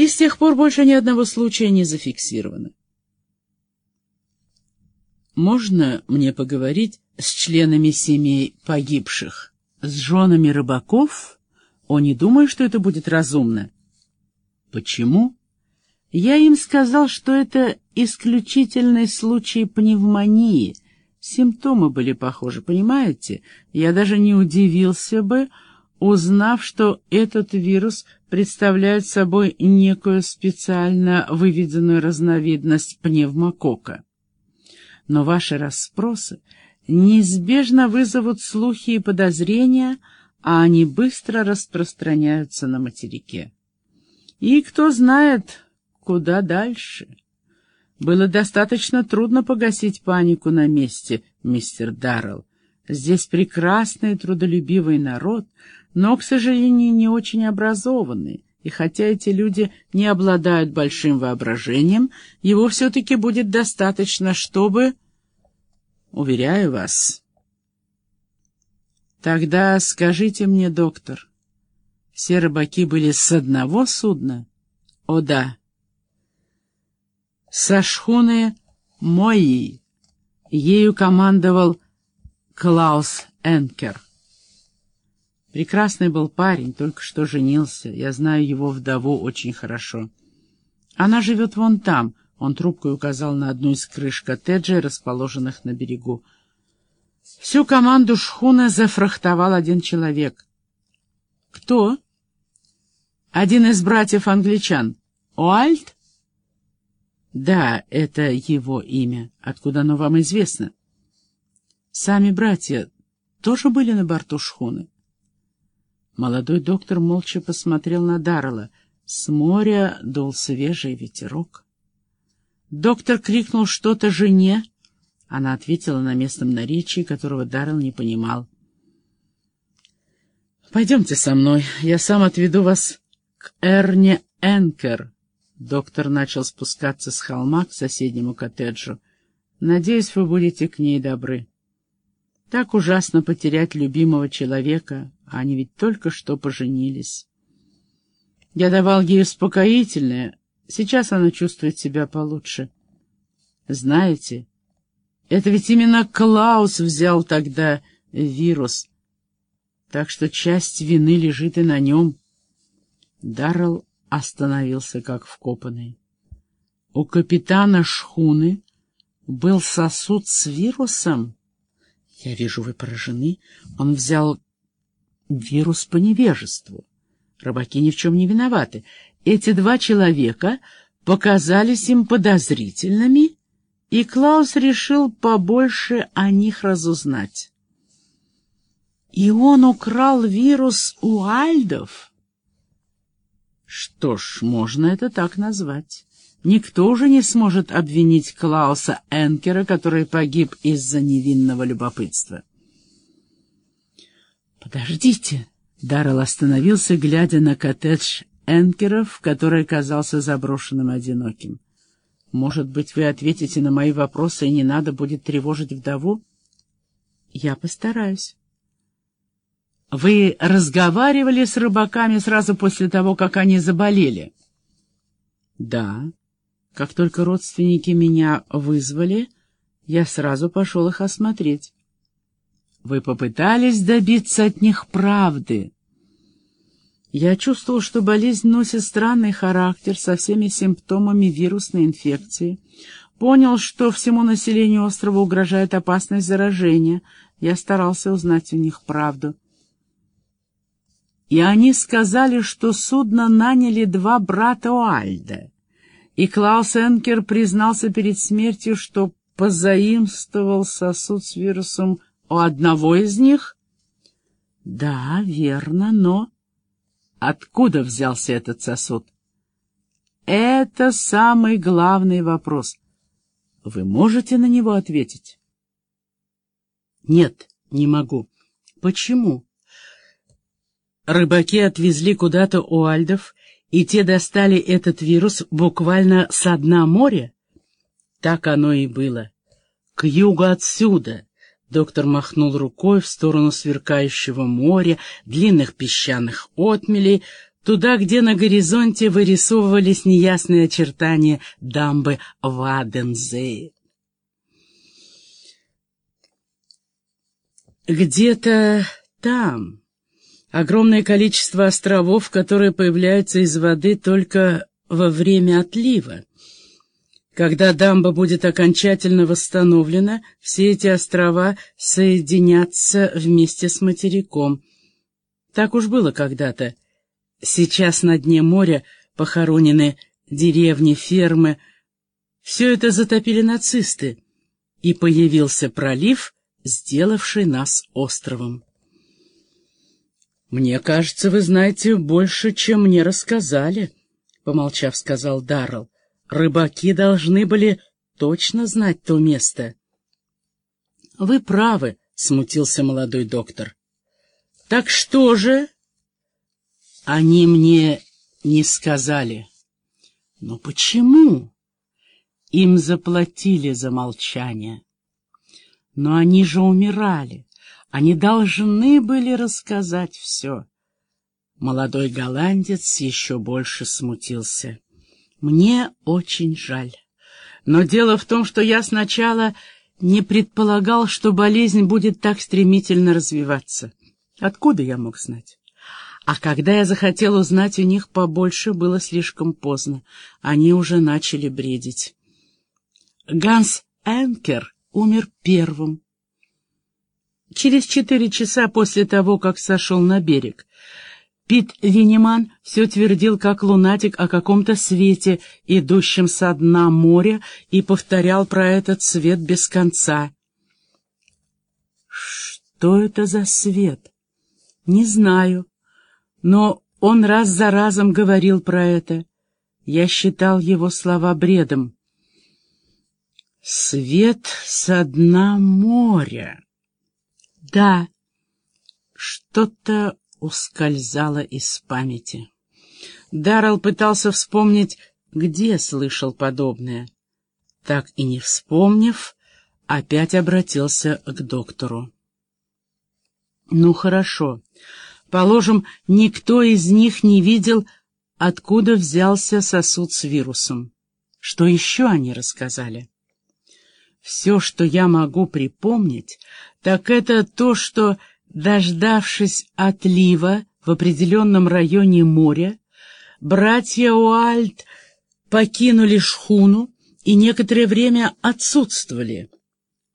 И с тех пор больше ни одного случая не зафиксировано. Можно мне поговорить с членами семей погибших, с женами рыбаков? О, не думаю, что это будет разумно. Почему? Я им сказал, что это исключительный случай пневмонии. Симптомы были похожи, понимаете? Я даже не удивился бы, узнав, что этот вирус представляет собой некую специально выведенную разновидность пневмокока. Но ваши расспросы неизбежно вызовут слухи и подозрения, а они быстро распространяются на материке. И кто знает, куда дальше. Было достаточно трудно погасить панику на месте, мистер Даррелл. Здесь прекрасный трудолюбивый народ, но, к сожалению, не очень образованный. И хотя эти люди не обладают большим воображением, его все-таки будет достаточно, чтобы... Уверяю вас. Тогда скажите мне, доктор, все рыбаки были с одного судна? О, да. Со шхуны Мои. Ею командовал Клаус Энкер. Прекрасный был парень, только что женился. Я знаю его вдову очень хорошо. Она живет вон там. Он трубкой указал на одну из крыш коттеджей, расположенных на берегу. Всю команду шхуны зафрахтовал один человек. Кто? Один из братьев-англичан. Уальт? Да, это его имя. Откуда оно вам известно? Сами братья тоже были на борту шхуны? Молодой доктор молча посмотрел на Даррелла. С моря дул свежий ветерок. Доктор крикнул что-то жене. Она ответила на местном наречии, которого Даррелл не понимал. «Пойдемте со мной, я сам отведу вас к Эрне Энкер». Доктор начал спускаться с холма к соседнему коттеджу. «Надеюсь, вы будете к ней добры. Так ужасно потерять любимого человека, они ведь только что поженились. Я давал ей успокоительное, сейчас она чувствует себя получше. Знаете, это ведь именно Клаус взял тогда вирус, так что часть вины лежит и на нем». Даррелл остановился как вкопанный. У капитана шхуны был сосуд с вирусом. Я вижу, вы поражены. Он взял вирус по невежеству. Рыбаки ни в чем не виноваты. Эти два человека показались им подозрительными, и Клаус решил побольше о них разузнать. И он украл вирус у альдов. Что ж, можно это так назвать. Никто уже не сможет обвинить Клауса Энкера, который погиб из-за невинного любопытства. «Подождите!» — Даррелл остановился, глядя на коттедж Энкеров, который казался заброшенным одиноким. «Может быть, вы ответите на мои вопросы, и не надо будет тревожить вдову?» «Я постараюсь». Вы разговаривали с рыбаками сразу после того, как они заболели? Да. Как только родственники меня вызвали, я сразу пошел их осмотреть. Вы попытались добиться от них правды? Я чувствовал, что болезнь носит странный характер со всеми симптомами вирусной инфекции. Понял, что всему населению острова угрожает опасность заражения. Я старался узнать у них правду и они сказали, что судно наняли два брата Уальда. И Клаус Энкер признался перед смертью, что позаимствовал сосуд с вирусом у одного из них? Да, верно, но... Откуда взялся этот сосуд? Это самый главный вопрос. Вы можете на него ответить? Нет, не могу. Почему? Рыбаки отвезли куда-то уальдов, и те достали этот вирус буквально со дна моря? Так оно и было. К югу отсюда. Доктор махнул рукой в сторону сверкающего моря, длинных песчаных отмелей, туда, где на горизонте вырисовывались неясные очертания дамбы Вадензее. Где-то там огромное количество островов, которые появляются из воды только во время отлива. Когда дамба будет окончательно восстановлена, все эти острова соединятся вместе с материком. Так уж было когда-то. Сейчас на дне моря похоронены деревни, фермы. Все это затопили нацисты, и появился пролив, сделавший нас островом. «Мне кажется, вы знаете больше, чем мне рассказали», — помолчав, сказал Даррелл. «Рыбаки должны были точно знать то место». «Вы правы», — смутился молодой доктор. «Так что же?» «Они мне не сказали». «Но почему?» Им заплатили за молчание. Но они же умирали. Они должны были рассказать все. Молодой голландец еще больше смутился. Мне очень жаль. Но дело в том, что я сначала не предполагал, что болезнь будет так стремительно развиваться. Откуда я мог знать? А когда я захотел узнать у них побольше, было слишком поздно. Они уже начали бредить. Ганс Энкер умер первым. Через четыре часа после того, как сошел на берег, Пит Винеман все твердил, как лунатик, о каком-то свете, идущем со дна моря, и повторял про этот свет без конца. Что это за свет? Не знаю, но он раз за разом говорил про это. Я считал его слова бредом. Свет со дна моря. Да, что-то ускользало из памяти. Даррелл пытался вспомнить, где слышал подобное. Так и не вспомнив, опять обратился к доктору. «Ну, хорошо. Положим, никто из них не видел, откуда взялся сосуд с вирусом. Что еще они рассказали?» Все, что я могу припомнить, так это то, что, дождавшись отлива в определенном районе моря, братья Уальд покинули шхуну и некоторое время отсутствовали.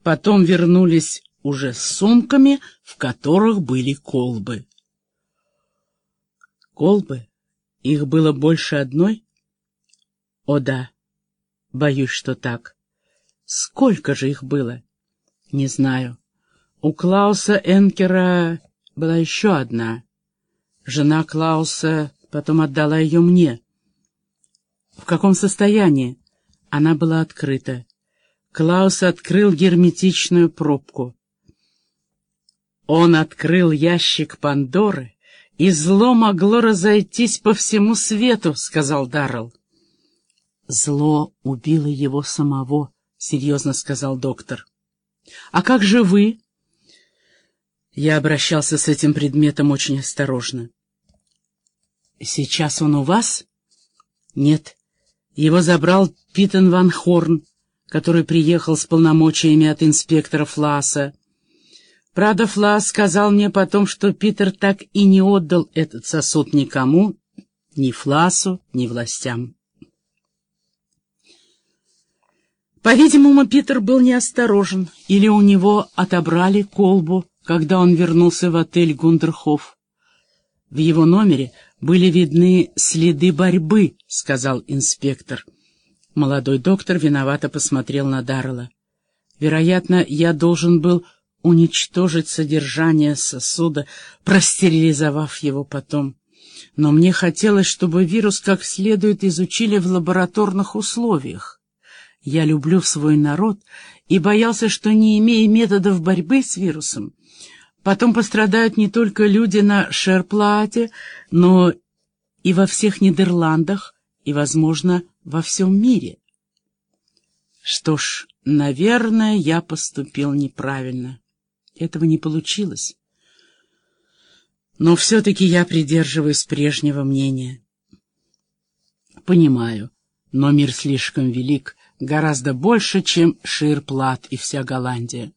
Потом вернулись уже с сумками, в которых были колбы. Колбы? Их было больше одной? О да, боюсь, что так. Сколько же их было? Не знаю. У Клауса Энкера была еще одна. Жена Клауса потом отдала ее мне. В каком состоянии? Она была открыта. Клаус открыл герметичную пробку. Он открыл ящик Пандоры, и зло могло разойтись по всему свету, — сказал Даррелл. Зло убило его самого, — серьезно сказал доктор. — А как же вы? Я обращался с этим предметом очень осторожно. — Сейчас он у вас? — Нет. Его забрал Питен Ван Хорн, который приехал с полномочиями от инспектора Фласа. Правда, Флас сказал мне потом, что Питер так и не отдал этот сосуд никому, ни Фласу, ни властям. По-видимому, Питер был неосторожен, или у него отобрали колбу, когда он вернулся в отель Гундерхоф. В его номере были видны следы борьбы, — сказал инспектор. Молодой доктор виновато посмотрел на Даррелла. Вероятно, я должен был уничтожить содержание сосуда, простерилизовав его потом. Но мне хотелось, чтобы вирус как следует изучили в лабораторных условиях. Я люблю свой народ и боялся, что, не имея методов борьбы с вирусом, потом пострадают не только люди на Шерплате, но и во всех Нидерландах, и, возможно, во всем мире. Что ж, наверное, я поступил неправильно. Этого не получилось. Но все-таки я придерживаюсь прежнего мнения. Понимаю, но мир слишком велик, гораздо больше, чем Ширплат и вся Голландия.